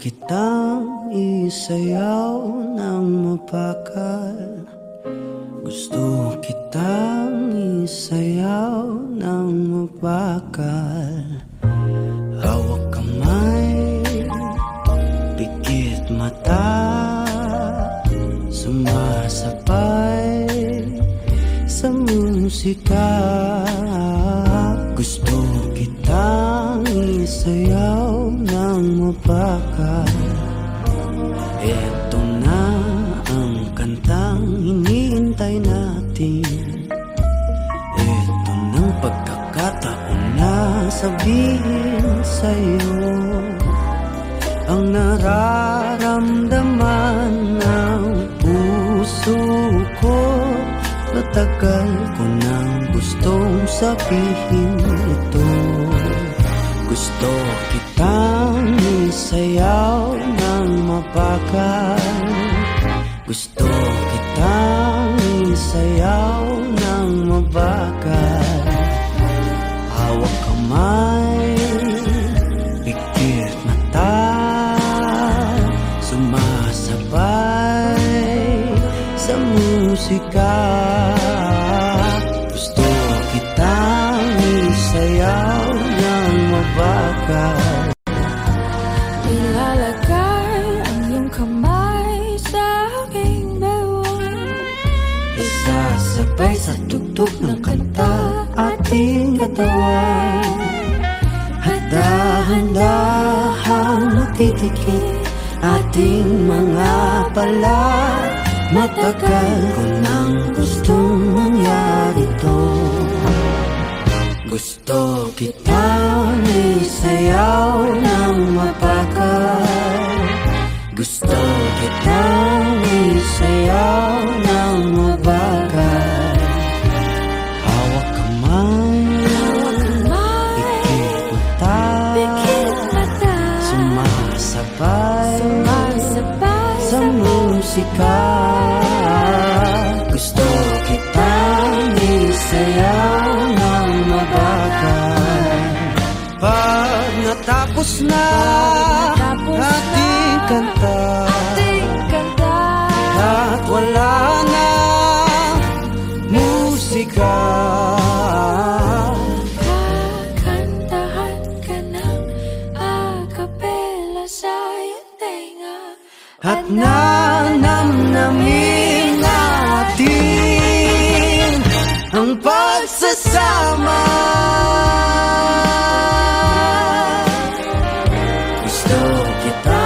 kitang isayaw ng mapakal. Gusto kitang isayaw ng mapakal. Hawak kamay, pikit mata. Sumasabay sa musika. Gusto kitang isayaw ng mapakal Eto na ang kantang hinihintay natin. Ito ng pagkakataon na sabihin sa'yo. Ang nararamdaman ng puso ko Matagal ko nang gustong sabihin ito. Gusto kitang isayaw ng mapakal. Gusto kitang isayaw ng mabakal. Hawak kamay, pikit mata Sumasabay sa musika. Gusto kitang isayaw ng mabakal Isasabay sa tugtog ng kanta ating katawan. Handa-handahang matitikit ating mga pala Matagal ko nang gustong mangyari to. Gusto kitang isayaw ng mapakal. Gusto kitang isayaw musika. Gusto kitang isayaw ng mabakal. Pag natapos na natapos na ating kanta Ating kanta At wala na musika. Kakantahan ka ng acapella sa iyong tenga at nanamnamin natin ang pagsasama. Gusto kita.